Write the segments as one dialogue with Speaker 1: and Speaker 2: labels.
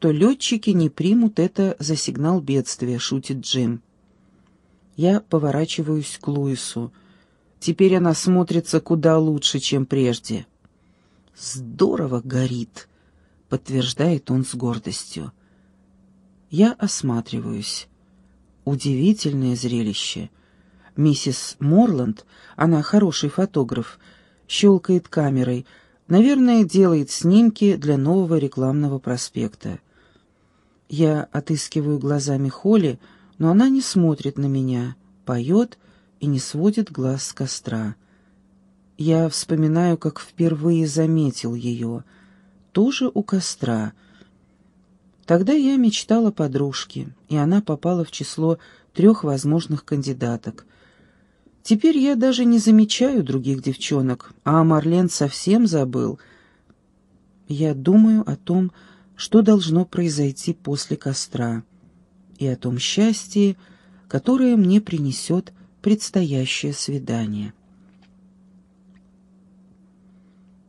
Speaker 1: что летчики не примут это за сигнал бедствия», — шутит Джим. Я поворачиваюсь к Луису. Теперь она смотрится куда лучше, чем прежде. «Здорово горит», — подтверждает он с гордостью. Я осматриваюсь. Удивительное зрелище. Миссис Морланд, она хороший фотограф, щелкает камерой, наверное, делает снимки для нового рекламного проспекта. Я отыскиваю глазами Холли, но она не смотрит на меня, поет и не сводит глаз с костра. Я вспоминаю, как впервые заметил ее, тоже у костра. Тогда я мечтала о подружке, и она попала в число трех возможных кандидаток. Теперь я даже не замечаю других девчонок, а Марлен совсем забыл. Я думаю о том, что должно произойти после костра, и о том счастье, которое мне принесет предстоящее свидание.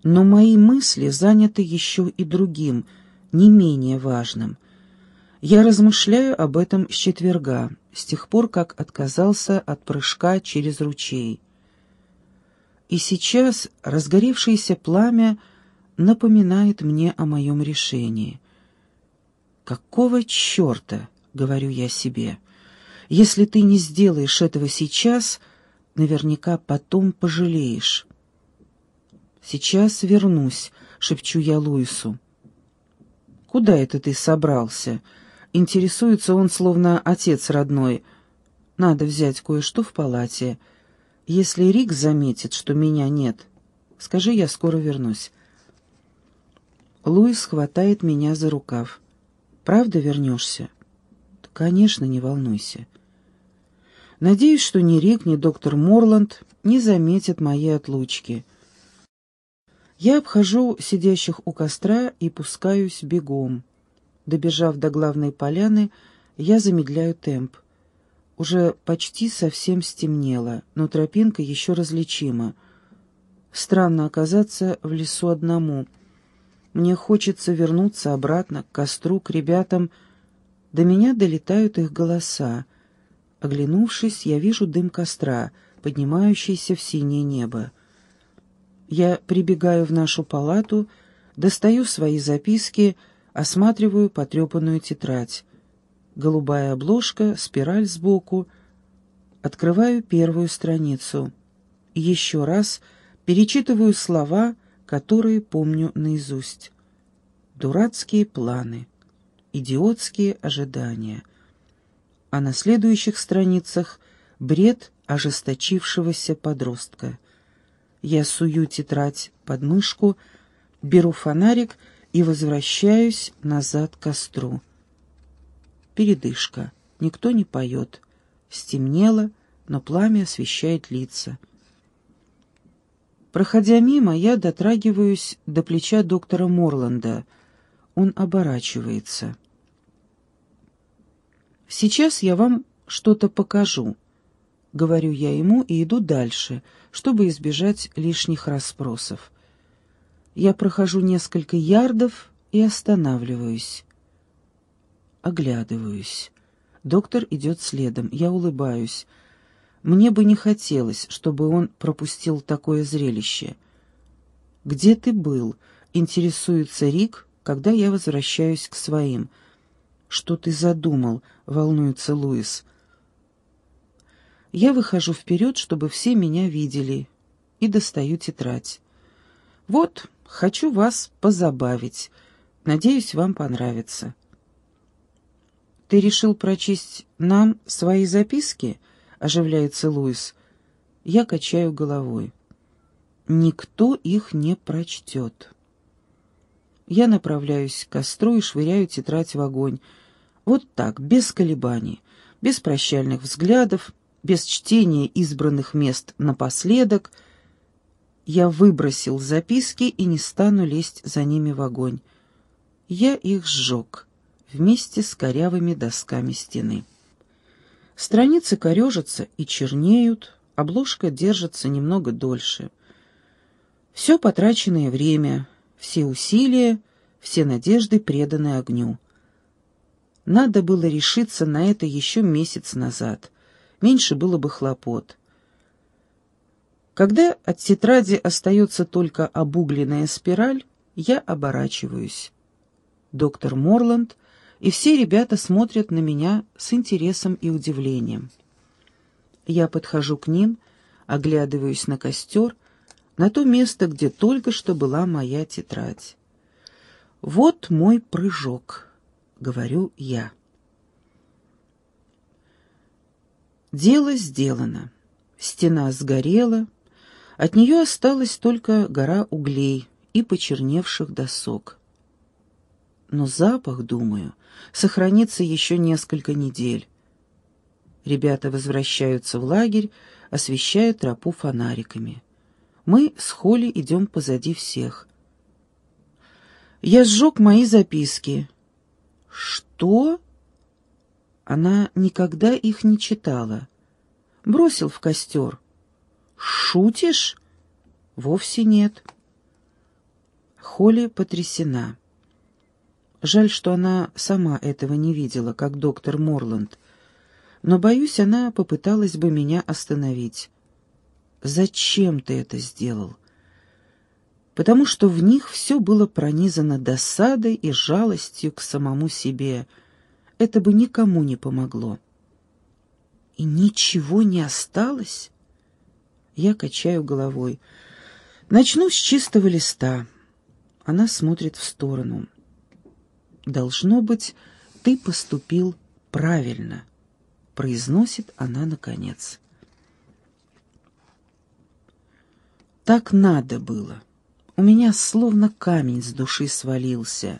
Speaker 1: Но мои мысли заняты еще и другим, не менее важным. Я размышляю об этом с четверга, с тех пор, как отказался от прыжка через ручей. И сейчас разгоревшееся пламя напоминает мне о моем решении. «Какого черта?» — говорю я себе. «Если ты не сделаешь этого сейчас, наверняка потом пожалеешь». «Сейчас вернусь», — шепчу я Луису. «Куда это ты собрался?» Интересуется он, словно отец родной. Надо взять кое-что в палате. Если Рик заметит, что меня нет, скажи, я скоро вернусь. Луис хватает меня за рукав. «Правда вернешься?» «Конечно, не волнуйся». Надеюсь, что ни Рик, ни доктор Морланд не заметят моей отлучки. Я обхожу сидящих у костра и пускаюсь бегом. Добежав до главной поляны, я замедляю темп. Уже почти совсем стемнело, но тропинка еще различима. Странно оказаться в лесу одному. Мне хочется вернуться обратно к костру, к ребятам. До меня долетают их голоса. Оглянувшись, я вижу дым костра, поднимающийся в синее небо. Я прибегаю в нашу палату, достаю свои записки — Осматриваю потрепанную тетрадь. Голубая обложка, спираль сбоку. Открываю первую страницу. Еще раз перечитываю слова, которые помню наизусть. Дурацкие планы, идиотские ожидания. А на следующих страницах бред ожесточившегося подростка. Я сую тетрадь под мышку, беру фонарик — и возвращаюсь назад к костру. Передышка. Никто не поет. Стемнело, но пламя освещает лица. Проходя мимо, я дотрагиваюсь до плеча доктора Морланда. Он оборачивается. «Сейчас я вам что-то покажу», — говорю я ему и иду дальше, чтобы избежать лишних расспросов. Я прохожу несколько ярдов и останавливаюсь. Оглядываюсь. Доктор идет следом. Я улыбаюсь. Мне бы не хотелось, чтобы он пропустил такое зрелище. «Где ты был?» — интересуется Рик, когда я возвращаюсь к своим. «Что ты задумал?» — волнуется Луис. Я выхожу вперед, чтобы все меня видели, и достаю тетрадь. «Вот, Хочу вас позабавить. Надеюсь, вам понравится. Ты решил прочесть нам свои записки? Оживляется Луис. Я качаю головой. Никто их не прочтет. Я направляюсь к костру и швыряю тетрадь в огонь. Вот так, без колебаний, без прощальных взглядов, без чтения избранных мест напоследок — я выбросил записки и не стану лезть за ними в огонь. Я их сжег вместе с корявыми досками стены. Страницы корежатся и чернеют, обложка держится немного дольше. Все потраченное время, все усилия, все надежды преданы огню. Надо было решиться на это еще месяц назад. Меньше было бы хлопот. Когда от тетради остается только обугленная спираль, я оборачиваюсь. Доктор Морланд и все ребята смотрят на меня с интересом и удивлением. Я подхожу к ним, оглядываюсь на костер, на то место, где только что была моя тетрадь. «Вот мой прыжок», — говорю я. Дело сделано. Стена сгорела, от нее осталась только гора углей и почерневших досок. Но запах, думаю, сохранится еще несколько недель. Ребята возвращаются в лагерь, освещая тропу фонариками. Мы с Холли идем позади всех. Я сжег мои записки. Что? Она никогда их не читала. Бросил в костер. Шутишь? Вовсе нет. Холли потрясена. Жаль, что она сама этого не видела, как доктор Морланд. Но, боюсь, она попыталась бы меня остановить. «Зачем ты это сделал?» Потому что в них все было пронизано досадой и жалостью к самому себе. Это бы никому не помогло. И ничего не осталось? Я качаю головой. Начну с чистого листа. Она смотрит в сторону. «Должно быть, ты поступил правильно», — произносит она наконец. «Так надо было. У меня словно камень с души свалился.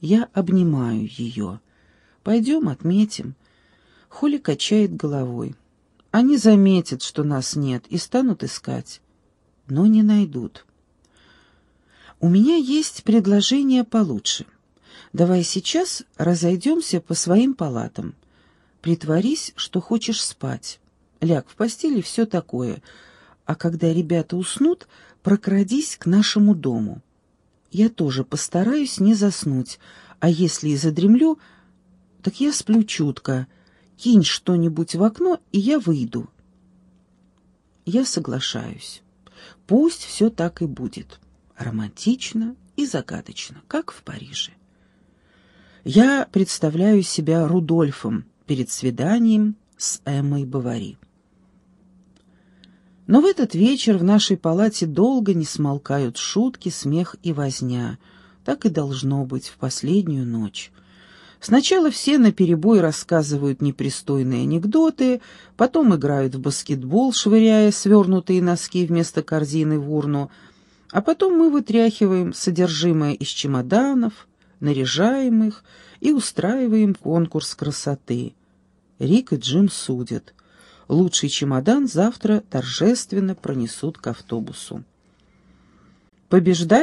Speaker 1: Я обнимаю ее. Пойдем отметим». Холли качает головой. Они заметят, что нас нет, и станут искать, но не найдут. У меня есть предложение получше. Давай сейчас разойдемся по своим палатам. Притворись, что хочешь спать. Ляг в постели, все такое. А когда ребята уснут, прокрадись к нашему дому. Я тоже постараюсь не заснуть, а если и задремлю, так я сплю чутко — кинь что-нибудь в окно, и я выйду. Я соглашаюсь. Пусть все так и будет. Романтично и загадочно, как в Париже. Я представляю себя Рудольфом перед свиданием с Эммой Бавари. Но в этот вечер в нашей палате долго не смолкают шутки, смех и возня. Так и должно быть в последнюю ночь. Сначала все наперебой рассказывают непристойные анекдоты, потом играют в баскетбол, швыряя свернутые носки вместо корзины в урну, а потом мы вытряхиваем содержимое из чемоданов, наряжаем их и устраиваем конкурс красоты. Рик и Джим судят. Лучший чемодан завтра торжественно пронесут к автобусу. Побеждает